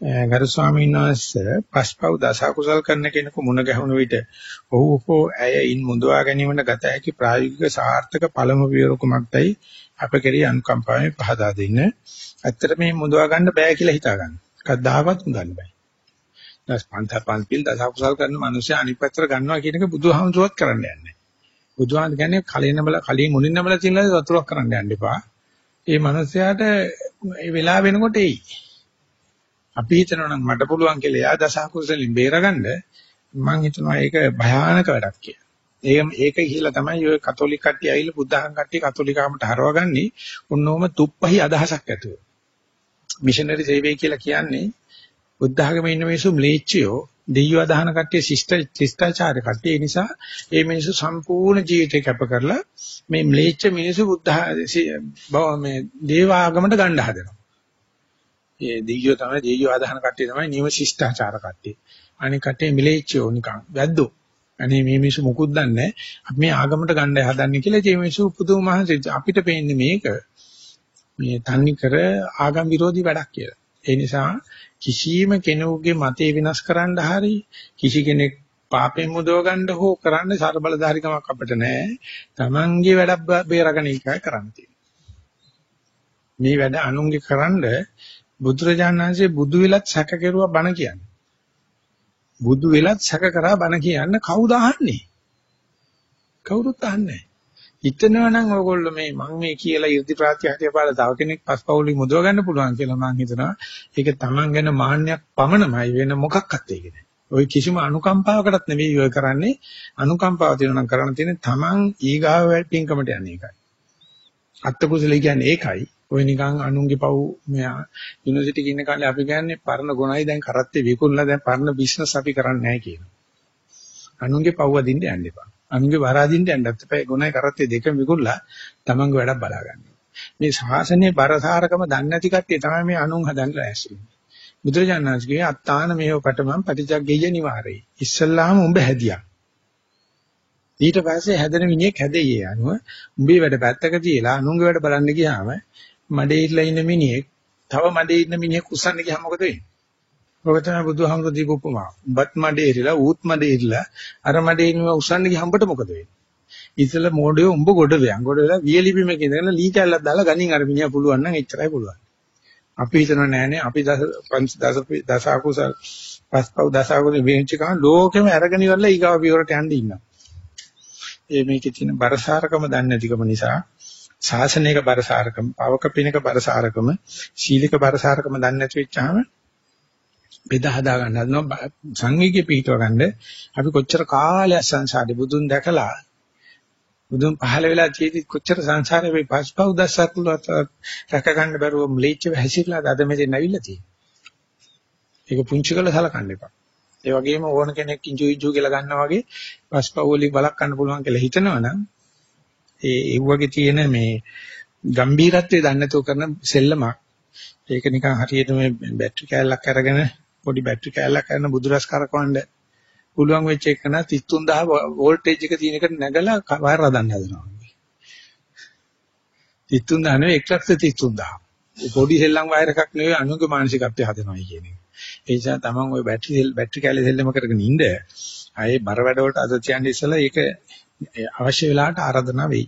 ගරු ස්වාමීන් වහන්සේ පස්පව් දසකුසල් කරන කෙනෙකු මුණ ගැහුණු විට ඔහු හෝ ඇය ඉන් මුදවා ගැනීමට ගත හැකි ප්‍රායෝගික සාර්ථක පළමු පියවර කුමක්දයි අප කෙරෙහි අනුකම්පාවෙන් පහදා දෙන්න. ඇත්තට මේ මුදවා ගන්න බෑ කියලා හිතා ගන්න. කවදාවත් මුදන්න බෑ. දස් පන්ත පන්පිල් දසකුසල් කරන මිනිස්සු අනිත් පැත්තට ගන්නවා කියන එක බුදුහාමුදුරුවත් කරන්න යන්නේ. බුදුහාම කියන්නේ කලින් නබල කලින් මුලින් නබල තියෙන වතුරක් කරන්න යන්න එපා. ඒ මිනිස්යාට ඒ වෙලාව වෙනකොට එයි. අපි හිතනවා නම් මට පුළුවන් කියලා එයා දසකුසලින් බේරගන්න මම හිතනවා ඒක භයානක වැඩක් කියලා. ඒක ඒක කියලා තමයි ඔය කතෝලික කට්ටිය ඇවිල්ලා බුද්ධහන් කට්ටිය කතෝලිකාමට හරවගන්නේ උන්නෝම තුප්පහි අදහසක් ඇතුව. මිෂනරි සේවය කියලා කියන්නේ බුද්ධ ආගමේ ඉන්න මිනිස්සු ම්ලේච්චයෝ දෙයියෝ අදහන කට්ටිය ශිෂ්ට ශිෂ්ටාචාර කට්ටිය ඒ නිසා මේ මිනිස්සු සම්පූර්ණ ජීවිතේ කැප කරලා මේ ම්ලේච්ච මිනිස්සු බුද්ධ මේ දේව ආගමට ගන්න හදනවා. ඒ දෙයියෝ තමයි දෙයියෝ අදහන කට්ටිය තමයි නියම ශිෂ්ටාචාර කට්ටිය. අනික කට්ටිය ම්ලේච්චයෝ නිකන් වැද්දෝ. අනේ මේ මිනිස්සු මුකුත් දන්නේ අපි මේ ආගමට ගණ්ඩාය හදන්නේ කියලා මේ මිනිස්සු පුදුම මහන්සි අපිට පේන්නේ මේක මේ තන්නේ කර ආගම් විරෝධී වැඩක් කියලා. ඒ නිසා කිසියම් කෙනෙකුගේ මතේ වෙනස් කරන්න හරි කිසි කෙනෙක් පාපෙන් මුදව ගන්න හෝ කරන්න ਸਰබලධාරිකමක් අපිට නැහැ. Tamange වැඩක් බේරගෙන එකයි කරන්න තියෙන්නේ. මේ වැඩ අනුන්ගේ කරන්න බුදුරජාණන් වහන්සේ බුදු වෙලත් සැක කෙරුවා බණ කියන්නේ. බුදු වෙලත් සැක කරා බණ කියන්න කවුද අහන්නේ? කවුරුත් අහන්නේ හිතනවා නම් ඔයගොල්ලෝ මේ මම මේ කියලා 이르දි ප්‍රාත්‍යහාරය පාලා තව කෙනෙක් පස්පවුලි මුදව ගන්න පුළුවන් කියලා මම හිතනවා. ඒක Taman ගැන මාන්නයක් පමණමයි වෙන මොකක්වත් ඒක නෑ. ඔය කිසිම අනුකම්පාවකටත් නෙවෙයි ඔය කරන්නේ. අනුකම්පාව තියෙනවා නම් කරන්න තියෙන්නේ Taman ඊගාව වැටීම්කමට යන්නේ ඒකයි. අත්ත කුසලයි කියන්නේ ඒකයි. ඔය නිකන් අනුන්ගේ පව් මෙයා යුනිවර්සිටි ඉන්න කාලේ අපි කියන්නේ පරණ ගුණයි දැන් කරත්තේ විකුණලා දැන් පරණ බිස්නස් අපි කරන්නේ නැහැ කියනවා. අනුන්ගේ පව් අදින්න යන්න එපා. අනුන්ගේ වරාදින්න යන්නත් එපා. ගුණයි කරත්තේ දෙකම විකුණලා තමන්ගේ වැඩක් බලා ගන්න. මේ ශාසනයේ බරසාරකම දන්නේ නැති කට්ටිය තමයි මේ අනුන් හදන්න ලෑස්ති. බුදුරජාණන්ගේ අත්තාන මේව පටමන් පටිජග්ගය නිවාරේ. ඉස්සල්ලාම උඹ හැදියා. ඊට පස්සේ හැදෙන මිනිහෙක් හැදෙయ్యේ අනුව උඹේ වැඩ පැත්තක තියලා අනුන්ගේ වැඩ බලන්න ගියාම මඩේ ඉట్లా ඉන්න මිනිහෙක් තව මඩේ ඉන්න මිනිහෙක් උස්සන්න ගියාම මොකද වෙන්නේ? ඔක තමයි බුදුහාමුදුරු දීපු උපමාව. බත් මඩේ ඉරිලා ඌත් මඩේ ඉරිලා අර මඩේ ඉන්නව උස්සන්න ගියාමකට මොකද වෙන්නේ? ඉතල මොඩේ උඹ ගොඩ වෙයන්. ගොඩ වෙලා වියලිපිමක ඉඳගෙන ලී කැල්ලක් දාලා ගනින් අර මිනිහා පුළුවන් නම් එච්චරයි පුළුවන්. අපි හිතනවා නෑනේ අපි දස පංච දස දස අකුසල් පස්පව් දස අකුසල් වෙච්ච ගමන් ලෝකෙම අරගෙන ඉවරලා ඊගාව පියවරට යන්න ඉන්නවා. ඒ මේකේ තියෙන බරසාරකම දන්නේ නැතිකම නිසා ශාසනික බරසාරකම, පවක පිනක බරසාරකම, සීලික බරසාරකම දන්නේ නැති වෙච්චාම බෙදා හදා ගන්න හදනවා සංවේගී පිටව ගන්න අපි කොච්චර කාලයක් සංසාරේ බුදුන් දැකලා බුදුන් පහළ වෙලා තියෙදි කොච්චර සංසාරේ මේ පස්පව් දසක්ලුවත් රැක ගන්න බැරුව ම්ලේච්චව හැසිරලා අද මෙතෙන් ඇවිල්ලා තියෙන්නේ. ඒක පුංචි කළ සලකන්න එපා. ඒ වගේම ඕන කෙනෙක් ඉන්ජු ඉන්ජු කියලා ගන්නවා වගේ පස්පව් වලින් බලක් ගන්න පුළුවන් කියලා හිතනවනම් ඒ ඒ වගේ තියෙන මේ ගම්බීරත්වයේ දන්නේ නැතුව කරන සෙල්ලමක්. ඒක නිකන් හරියට මේ බැටරි කෑල්ලක් අරගෙන පොඩි බැටරි කෑල්ලක් කරන බුදුරස් කරකවන්න පුළුවන් වෙච්ච එක නා 33000 වෝල්ටේජ් එක තියෙන එකට නැගලා වයර් හදන්න හදනවා. 33000 නෙවෙයි 133000. පොඩි සෙල්ලම් වයර් එකක් නෙවෙයි අනුගේ මානසිකත්වය හදනවා කියන එක. ඒ නිසා තමන් ওই බැටරි බැටරි කෑල්ල සෙල්ලම කරගෙන ඉන්න ආයේ බර වැඩ වලට අද තියන්නේ ඉස්සලා ඒක අවශ්‍ය වෙලාවට ආරාධනා වෙයි.